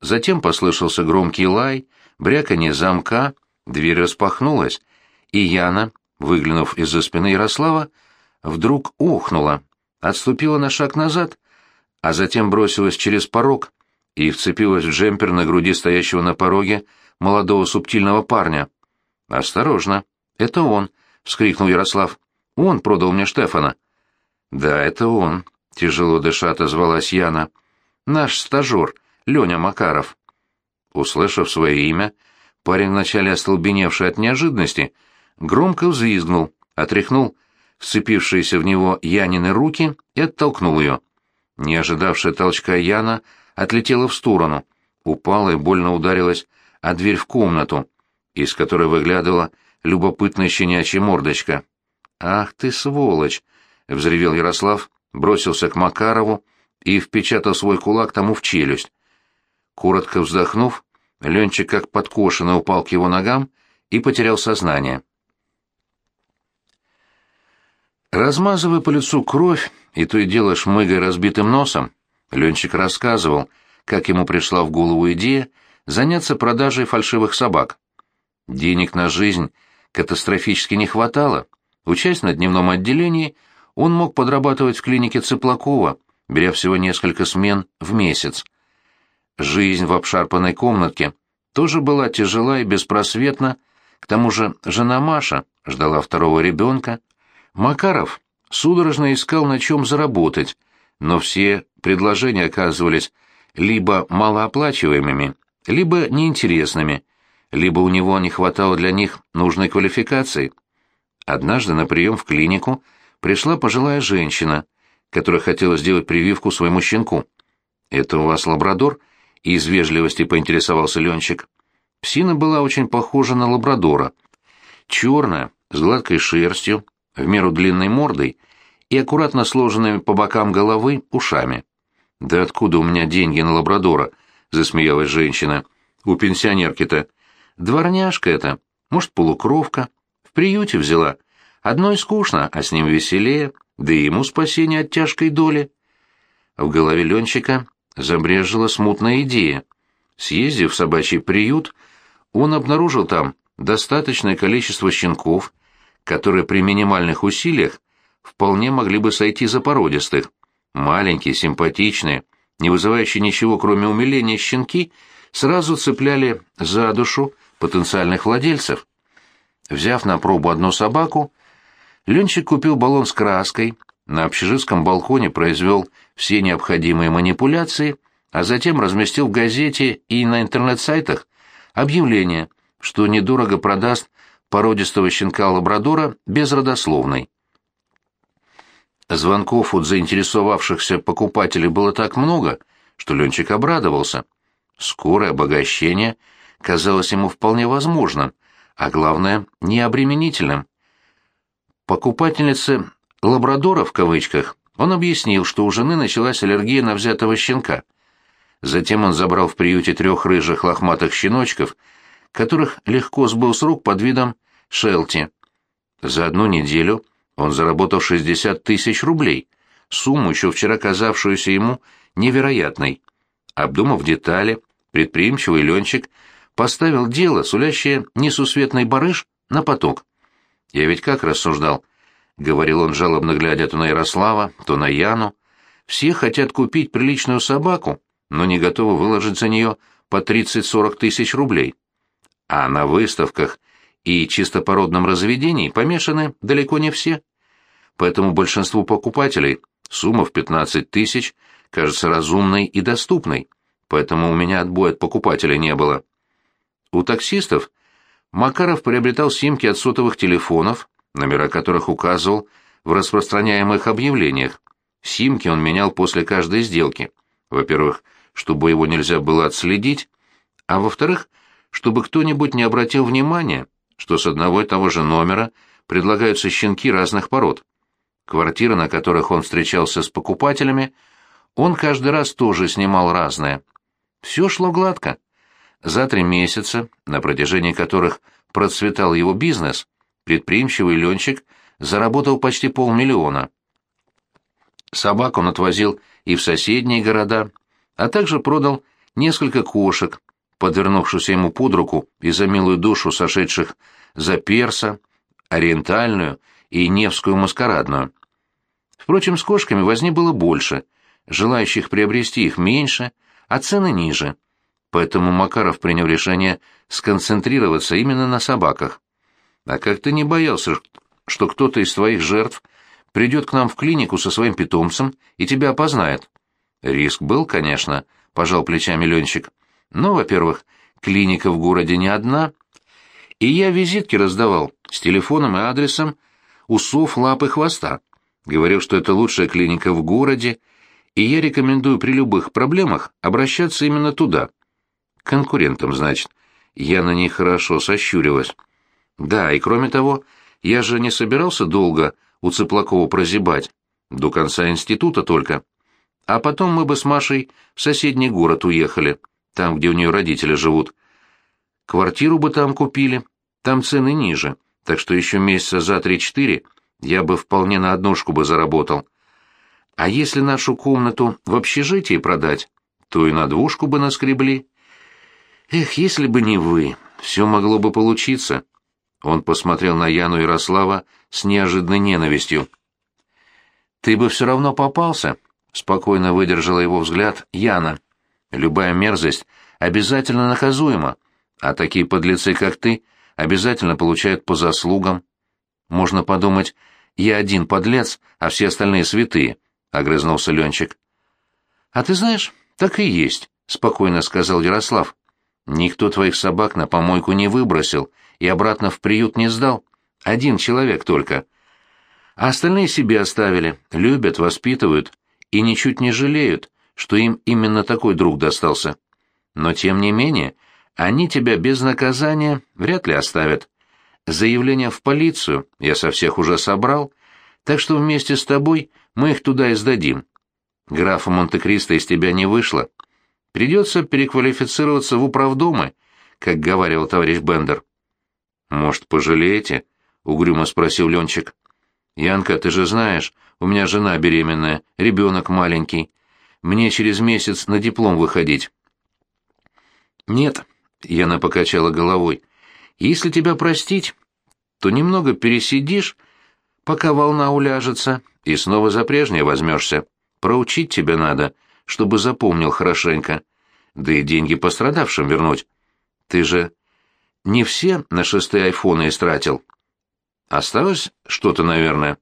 Затем послышался громкий лай, бряканье замка, дверь распахнулась, и Яна, выглянув из-за спины Ярослава, вдруг ухнула, отступила на шаг назад, а затем бросилась через порог и вцепилась в джемпер на груди стоящего на пороге молодого субтильного парня. «Осторожно, это он!» — вскрикнул Ярослав. «Он продал мне Штефана». «Да, это он», — тяжело дыша отозвалась Яна. «Наш стажер, Леня Макаров». Услышав свое имя, парень, вначале остолбеневший от неожиданности, громко взвизгнул, отряхнул вцепившиеся в него Янины руки и оттолкнул ее. Не ожидавшая толчка Яна отлетела в сторону, упала и больно ударилась о дверь в комнату, из которой выглядывала любопытная щенячья мордочка. «Ах ты, сволочь!» — взревел Ярослав, бросился к Макарову и впечатал свой кулак тому в челюсть. Коротко вздохнув, Ленчик как подкошенный упал к его ногам и потерял сознание. Размазывая по лицу кровь и то и дело шмыгая разбитым носом, Ленчик рассказывал, как ему пришла в голову идея заняться продажей фальшивых собак. Денег на жизнь катастрофически не хватало. Учась на дневном отделении, он мог подрабатывать в клинике Цыплакова, беря всего несколько смен в месяц. Жизнь в обшарпанной комнатке тоже была тяжела и беспросветна, к тому же жена Маша ждала второго ребенка. Макаров судорожно искал на чем заработать, но все предложения оказывались либо малооплачиваемыми, либо неинтересными, либо у него не хватало для них нужной квалификации. Однажды на прием в клинику пришла пожилая женщина, которая хотела сделать прививку своему щенку. «Это у вас лабрадор?» — из вежливости поинтересовался Ленчик. Псина была очень похожа на лабрадора. Черная, с гладкой шерстью, в меру длинной мордой — и аккуратно сложенными по бокам головы ушами. «Да откуда у меня деньги на лабрадора?» — засмеялась женщина. «У пенсионерки-то. Дворняжка это, может, полукровка. В приюте взяла. Одной скучно, а с ним веселее, да и ему спасение от тяжкой доли». В голове Ленчика забрежила смутная идея. Съездив в собачий приют, он обнаружил там достаточное количество щенков, которые при минимальных усилиях вполне могли бы сойти за породистых. Маленькие, симпатичные, не вызывающие ничего, кроме умиления щенки, сразу цепляли за душу потенциальных владельцев. Взяв на пробу одну собаку, Ленчик купил баллон с краской, на общежитском балконе произвел все необходимые манипуляции а затем разместил в газете и на интернет-сайтах объявление, что недорого продаст породистого щенка-лабрадора без родословной. Звонков от заинтересовавшихся покупателей было так много, что Ленчик обрадовался. Скорое обогащение казалось ему вполне возможным, а главное, необременительным. Покупательнице «лабрадора» в кавычках он объяснил, что у жены началась аллергия на взятого щенка. Затем он забрал в приюте трех рыжих лохматых щеночков, которых легко сбыл с рук под видом Шелти. За одну неделю он заработал 60 тысяч рублей, сумму, еще вчера казавшуюся ему невероятной. Обдумав детали, предприимчивый Ленчик поставил дело, сулящее несусветный барыш, на поток. Я ведь как рассуждал, — говорил он, жалобно глядя то на Ярослава, то на Яну. Все хотят купить приличную собаку, но не готовы выложить за нее по 30-40 тысяч рублей. А на выставках и чистопородном разведении помешаны далеко не все. Поэтому большинству покупателей сумма в 15 тысяч кажется разумной и доступной, поэтому у меня отбоя от покупателей не было. У таксистов Макаров приобретал симки от сотовых телефонов, номера которых указывал в распространяемых объявлениях. Симки он менял после каждой сделки. Во-первых, чтобы его нельзя было отследить, а во-вторых, чтобы кто-нибудь не обратил внимания, что с одного и того же номера предлагаются щенки разных пород. Квартиры, на которых он встречался с покупателями, он каждый раз тоже снимал разные. Все шло гладко. За три месяца, на протяжении которых процветал его бизнес, предприимчивый Ленчик заработал почти полмиллиона. Собак он отвозил и в соседние города, а также продал несколько кошек, подвернувшуюся ему под руку и за милую душу сошедших за перса, ориентальную и невскую маскарадную. Впрочем, с кошками возни было больше, желающих приобрести их меньше, а цены ниже. Поэтому Макаров принял решение сконцентрироваться именно на собаках. А как ты не боялся, что кто-то из твоих жертв придет к нам в клинику со своим питомцем и тебя опознает? Риск был, конечно, пожал плечами Ленчик. Но, во-первых, клиника в городе не одна, и я визитки раздавал с телефоном и адресом усов, лап и хвоста. Говорил, что это лучшая клиника в городе, и я рекомендую при любых проблемах обращаться именно туда. Конкурентам, значит. Я на них хорошо сощурилась. Да, и кроме того, я же не собирался долго у Цыплакова прозябать. До конца института только. А потом мы бы с Машей в соседний город уехали, там, где у нее родители живут. Квартиру бы там купили, там цены ниже, так что еще месяца за три-четыре я бы вполне на однушку бы заработал. А если нашу комнату в общежитии продать, то и на двушку бы наскребли. Эх, если бы не вы, все могло бы получиться. Он посмотрел на Яну Ярослава с неожиданной ненавистью. «Ты бы все равно попался», — спокойно выдержала его взгляд Яна. «Любая мерзость обязательно наказуема, а такие подлецы, как ты, обязательно получают по заслугам. Можно подумать, я один подлец, а все остальные святые, — огрызнулся Ленчик. — А ты знаешь, так и есть, — спокойно сказал Ярослав. — Никто твоих собак на помойку не выбросил и обратно в приют не сдал. Один человек только. А остальные себе оставили, любят, воспитывают и ничуть не жалеют, что им именно такой друг достался. Но тем не менее, они тебя без наказания вряд ли оставят. Заявление в полицию я со всех уже собрал, так что вместе с тобой мы их туда и сдадим. Графа Монте-Кристо из тебя не вышло. Придется переквалифицироваться в управдомы, как говаривал товарищ Бендер. «Может, пожалеете?» — угрюмо спросил Ленчик. «Янка, ты же знаешь, у меня жена беременная, ребенок маленький. Мне через месяц на диплом выходить». «Нет», — Яна покачала головой, — «если тебя простить, то немного пересидишь, пока волна уляжется, и снова за прежнее возьмешься. Проучить тебя надо, чтобы запомнил хорошенько. Да и деньги пострадавшим вернуть. Ты же не все на шестые айфоны истратил. Осталось что-то, наверное.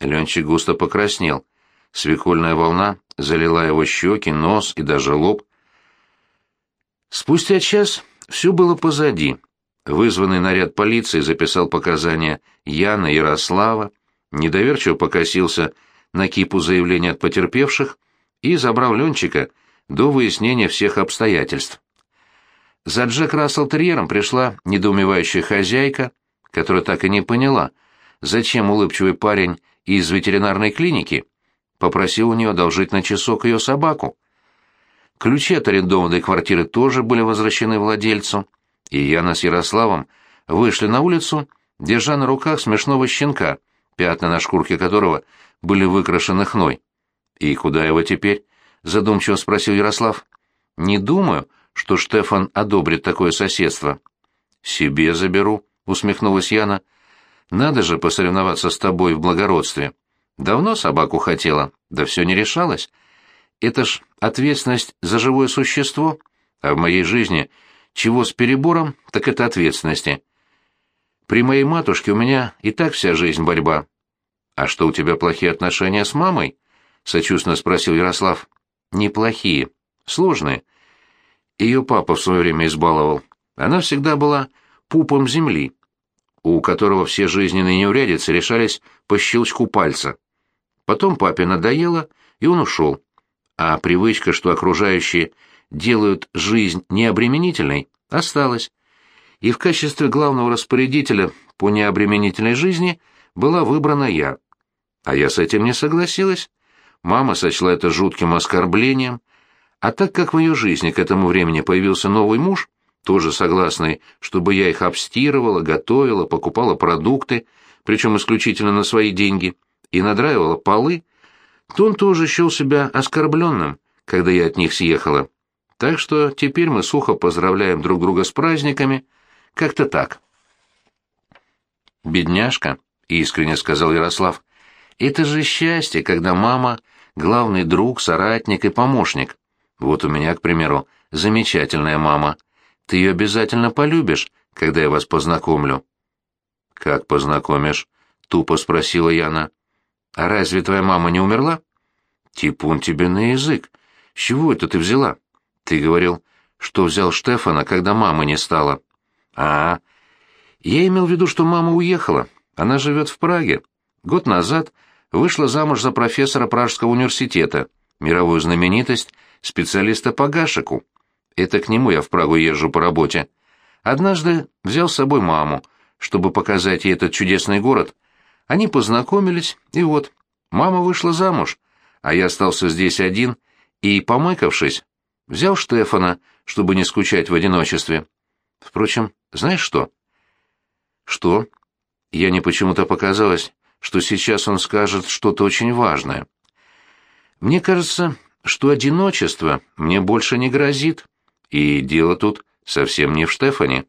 Ленчик густо покраснел. Свекольная волна залила его щеки, нос и даже лоб. Спустя час все было позади. Вызванный наряд полиции записал показания Яна Ярослава, недоверчиво покосился на кипу заявлений от потерпевших и забрал Ленчика до выяснения всех обстоятельств. За Джек Рассел Терьером пришла недоумевающая хозяйка, которая так и не поняла, зачем улыбчивый парень из ветеринарной клиники попросил у нее одолжить на часок ее собаку. Ключи от арендованной квартиры тоже были возвращены владельцу, и Яна с Ярославом вышли на улицу, держа на руках смешного щенка, пятна на шкурке которого были выкрашены хной. «И куда его теперь?» — задумчиво спросил Ярослав. «Не думаю, что Штефан одобрит такое соседство». «Себе заберу», — усмехнулась Яна. «Надо же посоревноваться с тобой в благородстве. Давно собаку хотела, да все не решалось. Это ж ответственность за живое существо, а в моей жизни чего с перебором, так это ответственности. При моей матушке у меня и так вся жизнь борьба». «А что, у тебя плохие отношения с мамой?» — сочувственно спросил Ярослав. «Неплохие. Сложные. Ее папа в свое время избаловал. Она всегда была пупом земли, у которого все жизненные неурядицы решались по щелчку пальца. Потом папе надоело, и он ушел. А привычка, что окружающие делают жизнь необременительной, осталась. И в качестве главного распорядителя по необременительной жизни была выбрана я. А я с этим не согласилась. Мама сочла это жутким оскорблением, а так как в ее жизни к этому времени появился новый муж, тоже согласный, чтобы я их обстирывала, готовила, покупала продукты, причем исключительно на свои деньги, и надраивала полы, то он тоже счел себя оскорбленным, когда я от них съехала. Так что теперь мы сухо поздравляем друг друга с праздниками, как-то так. «Бедняжка», — искренне сказал Ярослав, — «это же счастье, когда мама — главный друг, соратник и помощник. Вот у меня, к примеру, замечательная мама. Ты ее обязательно полюбишь, когда я вас познакомлю». «Как познакомишь?» — тупо спросила Яна. «А разве твоя мама не умерла?» «Типун тебе на язык. С чего это ты взяла? Ты говорил, что взял Штефана, когда мамы не стало». «А, я имел в виду, что мама уехала. Она живет в Праге. Год назад вышла замуж за профессора Пражского университета, мировую знаменитость, специалиста по гашику. Это к нему я в Прагу езжу по работе. Однажды взял с собой маму, чтобы показать ей этот чудесный город. Они познакомились, и вот, мама вышла замуж, а я остался здесь один и, помыкавшись, взял Штефана, чтобы не скучать в одиночестве. Впрочем, знаешь что? Что? Я не почему-то показалось, что сейчас он скажет что-то очень важное. Мне кажется, что одиночество мне больше не грозит, и дело тут совсем не в Штефане.